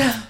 The